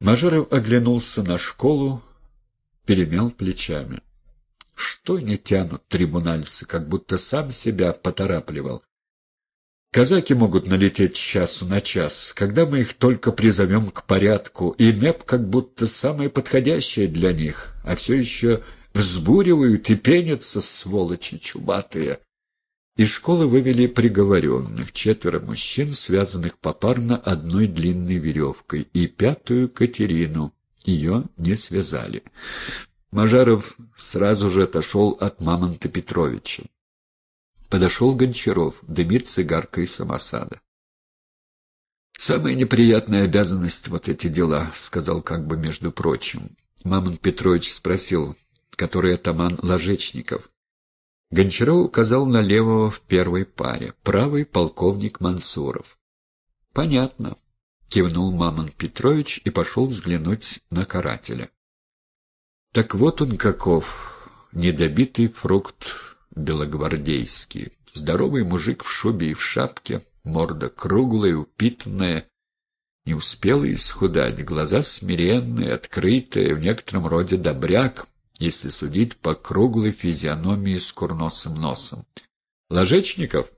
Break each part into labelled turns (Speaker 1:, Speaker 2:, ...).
Speaker 1: Мажоров оглянулся на школу, перемял плечами. Что не тянут трибунальцы, как будто сам себя поторапливал. Казаки могут налететь часу на час, когда мы их только призовем к порядку, и МЭП как будто самое подходящее для них, а все еще взбуривают и пенятся, сволочи чубатые. Из школы вывели приговоренных, четверо мужчин, связанных попарно одной длинной веревкой, и пятую Катерину. Ее не связали. Мажаров сразу же отошел от Мамонта Петровича. Подошел Гончаров, дымит цигаркой самосада. «Самая неприятная обязанность — вот эти дела», — сказал как бы между прочим. Мамонт Петрович спросил, который атаман Ложечников. Гончаров указал на левого в первой паре, правый — полковник Мансуров. «Понятно», — кивнул Мамонт Петрович и пошел взглянуть на карателя. «Так вот он каков, недобитый фрукт белогвардейский. Здоровый мужик в шубе и в шапке, морда круглая, упитанная, не успела исхудать, глаза смиренные, открытые, в некотором роде добряк, если судить по круглой физиономии с курносым носом. Ложечников?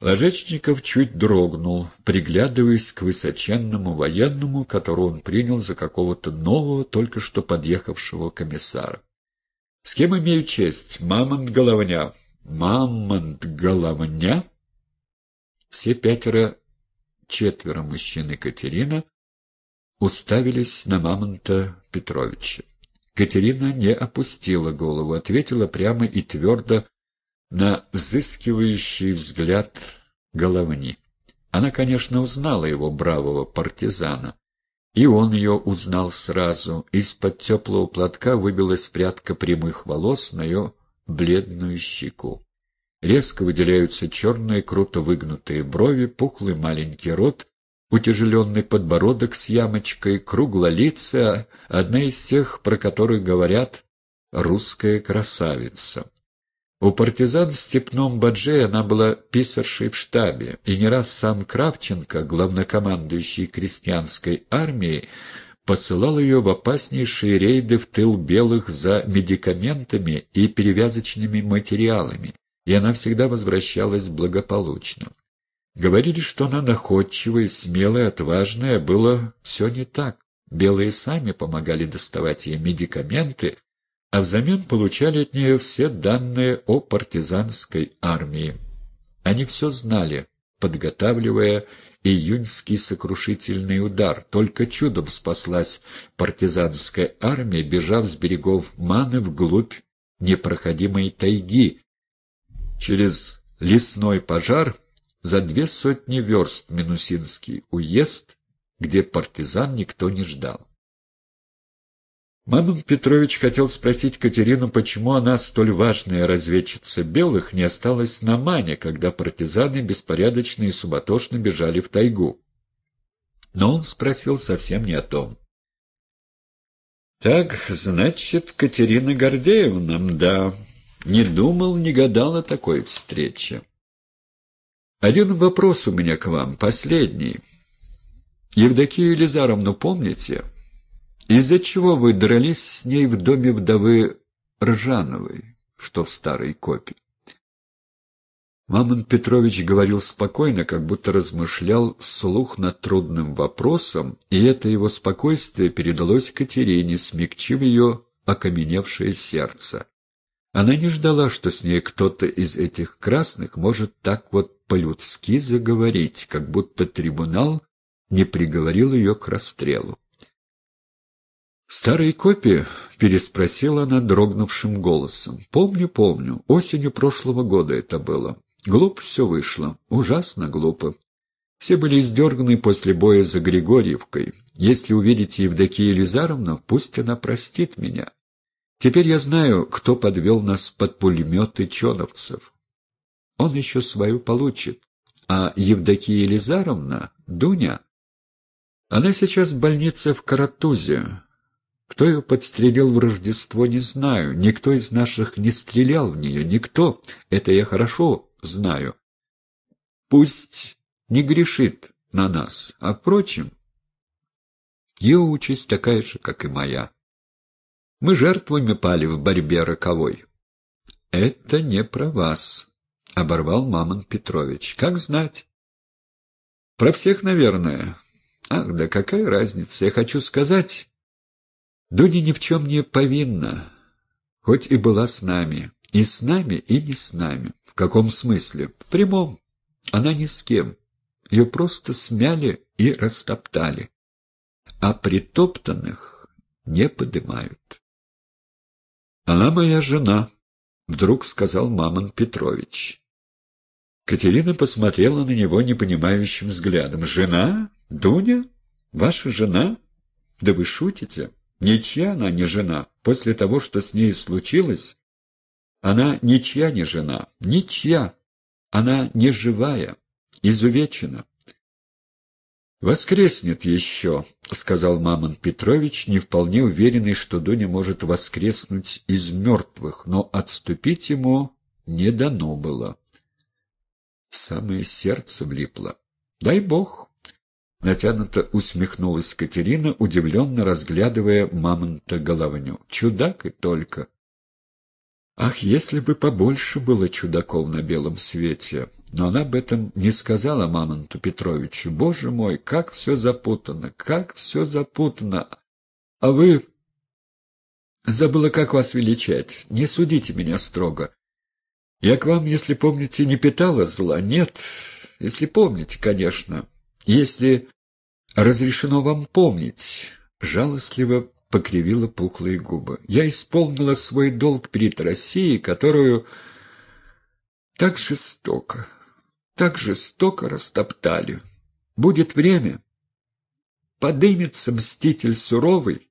Speaker 1: Ложечников чуть дрогнул, приглядываясь к высоченному военному, которого он принял за какого-то нового, только что подъехавшего комиссара. — С кем имею честь? Мамонт Головня. — Мамонт Головня? Все пятеро, четверо мужчин и Катерина уставились на Мамонта Петровича. Катерина не опустила голову, ответила прямо и твердо на взыскивающий взгляд головни. Она, конечно, узнала его бравого партизана. И он ее узнал сразу. Из-под теплого платка выбилась прядка прямых волос на ее бледную щеку. Резко выделяются черные, круто выгнутые брови, пухлый маленький рот, утяжеленный подбородок с ямочкой, круглолицая, одна из тех, про которых говорят «русская красавица». У партизан степном Бадже она была писаршей в штабе, и не раз сам Кравченко, главнокомандующий крестьянской армией, посылал ее в опаснейшие рейды в тыл белых за медикаментами и перевязочными материалами, и она всегда возвращалась благополучно. Говорили, что она находчивая, смелая, отважная, было все не так. Белые сами помогали доставать ей медикаменты, а взамен получали от нее все данные о партизанской армии. Они все знали, подготавливая июньский сокрушительный удар. Только чудом спаслась партизанская армия, бежав с берегов Маны вглубь непроходимой тайги. Через лесной пожар за две сотни верст Минусинский уезд, где партизан никто не ждал. Мамон Петрович хотел спросить Катерину, почему она, столь важная разведчица белых, не осталась на Мане, когда партизаны беспорядочно и суматошно бежали в тайгу. Но он спросил совсем не о том. «Так, значит, Катерина Гордеевна, да, не думал, не гадал о такой встрече. Один вопрос у меня к вам, последний. Евдокию Елизаровну помните?» Из-за чего вы дрались с ней в доме вдовы Ржановой, что в старой копе? Мамон Петрович говорил спокойно, как будто размышлял вслух над трудным вопросом, и это его спокойствие передалось Катерине, смягчив ее окаменевшее сердце. Она не ждала, что с ней кто-то из этих красных может так вот по-людски заговорить, как будто трибунал не приговорил ее к расстрелу. «Старые копии?» — переспросила она дрогнувшим голосом. «Помню, помню. Осенью прошлого года это было. Глупо все вышло. Ужасно глупо. Все были издерганы после боя за Григорьевкой. Если увидите Евдокию Елизаровну, пусть она простит меня. Теперь я знаю, кто подвел нас под пулеметы чоновцев. Он еще свою получит. А Евдокия Елизаровна, Дуня, она сейчас в больнице в Каратузе. Кто ее подстрелил в Рождество, не знаю. Никто из наших не стрелял в нее. Никто. Это я хорошо знаю. Пусть не грешит на нас. А впрочем... Ее участь такая же, как и моя. Мы жертвами пали в борьбе роковой. — Это не про вас, — оборвал Мамон Петрович. — Как знать? — Про всех, наверное. Ах, да какая разница? Я хочу сказать... Дуня ни в чем не повинна, хоть и была с нами. И с нами, и не с нами. В каком смысле? В прямом. Она ни с кем. Ее просто смяли и растоптали. А притоптанных не подымают. «Она моя жена», — вдруг сказал Мамон Петрович. Катерина посмотрела на него непонимающим взглядом. «Жена? Дуня? Ваша жена? Да вы шутите? Ничья она не жена. После того, что с ней случилось, она ничья не жена, ничья. Она не живая, изувечена. «Воскреснет еще», — сказал Мамон Петрович, не вполне уверенный, что Дуня может воскреснуть из мертвых, но отступить ему не дано было. Самое сердце влипло. «Дай бог!» Натянуто усмехнулась Катерина, удивленно разглядывая мамонта головню. «Чудак и только!» Ах, если бы побольше было чудаков на белом свете! Но она об этом не сказала Мамонту Петровичу. Боже мой, как все запутано, как все запутано! А вы... Забыла, как вас величать. Не судите меня строго. Я к вам, если помните, не питала зла. Нет, если помните, конечно. Если разрешено вам помнить, жалостливо покривила пухлые губы. «Я исполнила свой долг перед Россией, которую так жестоко, так жестоко растоптали. Будет время, подымется мститель суровый,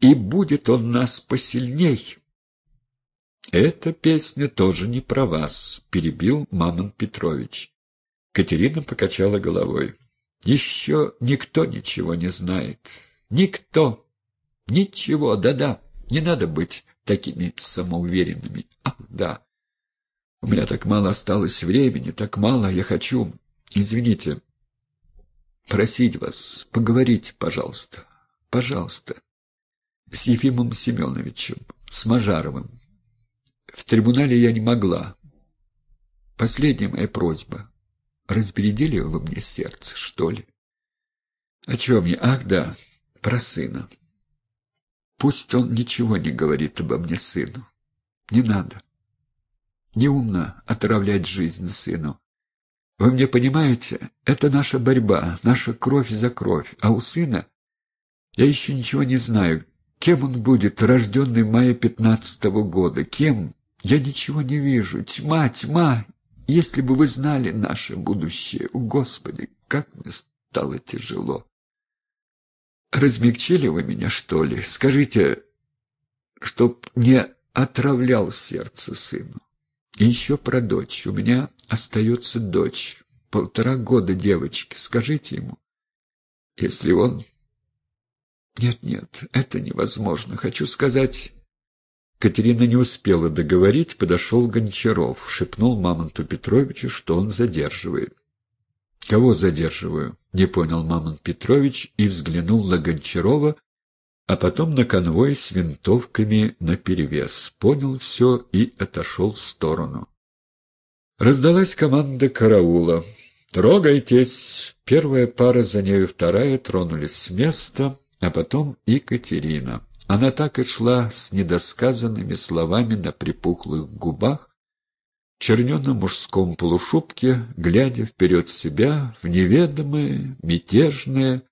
Speaker 1: и будет он нас посильней». «Эта песня тоже не про вас», — перебил Мамон Петрович. Катерина покачала головой. «Еще никто ничего не знает. Никто. Ничего, да-да, не надо быть такими самоуверенными. Ах, да. У меня так мало осталось времени, так мало, я хочу... Извините, просить вас, поговорить, пожалуйста, пожалуйста, с Ефимом Семеновичем, с Мажаровым. В трибунале я не могла. Последняя моя просьба. Разбередили вы мне сердце, что ли? О чем я? Ах, да, про сына. Пусть он ничего не говорит обо мне сыну. Не надо. Неумно отравлять жизнь сыну. Вы мне понимаете, это наша борьба, наша кровь за кровь, а у сына я еще ничего не знаю. Кем он будет, рожденный в мае пятнадцатого года? Кем? Я ничего не вижу. Тьма, тьма. Если бы вы знали наше будущее, о, Господи, как мне стало тяжело. Размягчили вы меня, что ли? Скажите, чтоб не отравлял сердце сыну. И еще про дочь. У меня остается дочь. Полтора года девочки. Скажите ему. Если он... Нет-нет, это невозможно. Хочу сказать... Катерина не успела договорить, подошел Гончаров, шепнул Мамонту Петровичу, что он задерживает. «Кого задерживаю?» — не понял Мамон Петрович и взглянул на Гончарова, а потом на конвой с винтовками наперевес. Понял все и отошел в сторону. Раздалась команда караула. «Трогайтесь!» Первая пара, за нею вторая, тронулись с места, а потом и Катерина. Она так и шла с недосказанными словами на припухлых губах, черненом мужском полушубке, глядя вперед себя в неведомое, мятежное,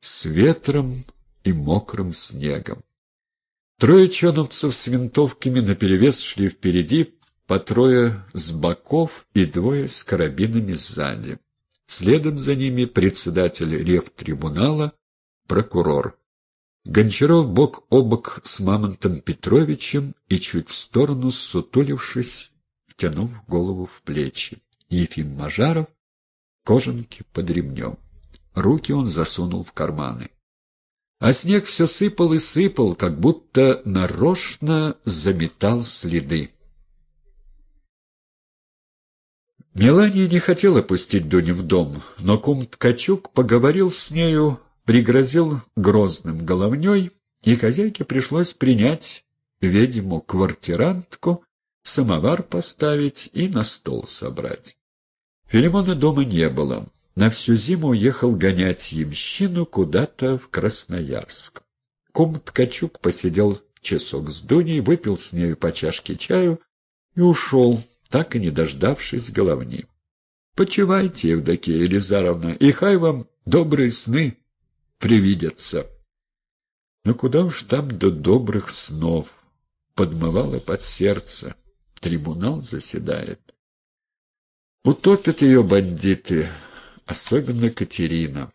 Speaker 1: с ветром и мокрым снегом. Трое чоновцев с винтовками наперевес шли впереди, по трое с боков и двое с карабинами сзади. Следом за ними председатель рев-трибунала, прокурор. Гончаров бок о бок с Мамонтом Петровичем и чуть в сторону, сутулившись, втянув голову в плечи. Ефим Мажаров, кожанки под ремнем. Руки он засунул в карманы. А снег все сыпал и сыпал, как будто нарочно заметал следы. Мелания не хотела пустить Дуню в дом, но кум Ткачук поговорил с нею пригрозил грозным головней, и хозяйке пришлось принять ведьму-квартирантку, самовар поставить и на стол собрать. Филимона дома не было. На всю зиму уехал гонять ямщину куда-то в Красноярск. Кум Ткачук посидел часок с Дуней, выпил с нею по чашке чаю и ушел, так и не дождавшись головни. Почивайте, Евдокия Елизаровна, и хай вам добрые сны привидятся. Но куда уж там до добрых снов, подмывало под сердце, трибунал заседает. Утопят ее бандиты, особенно Катерина.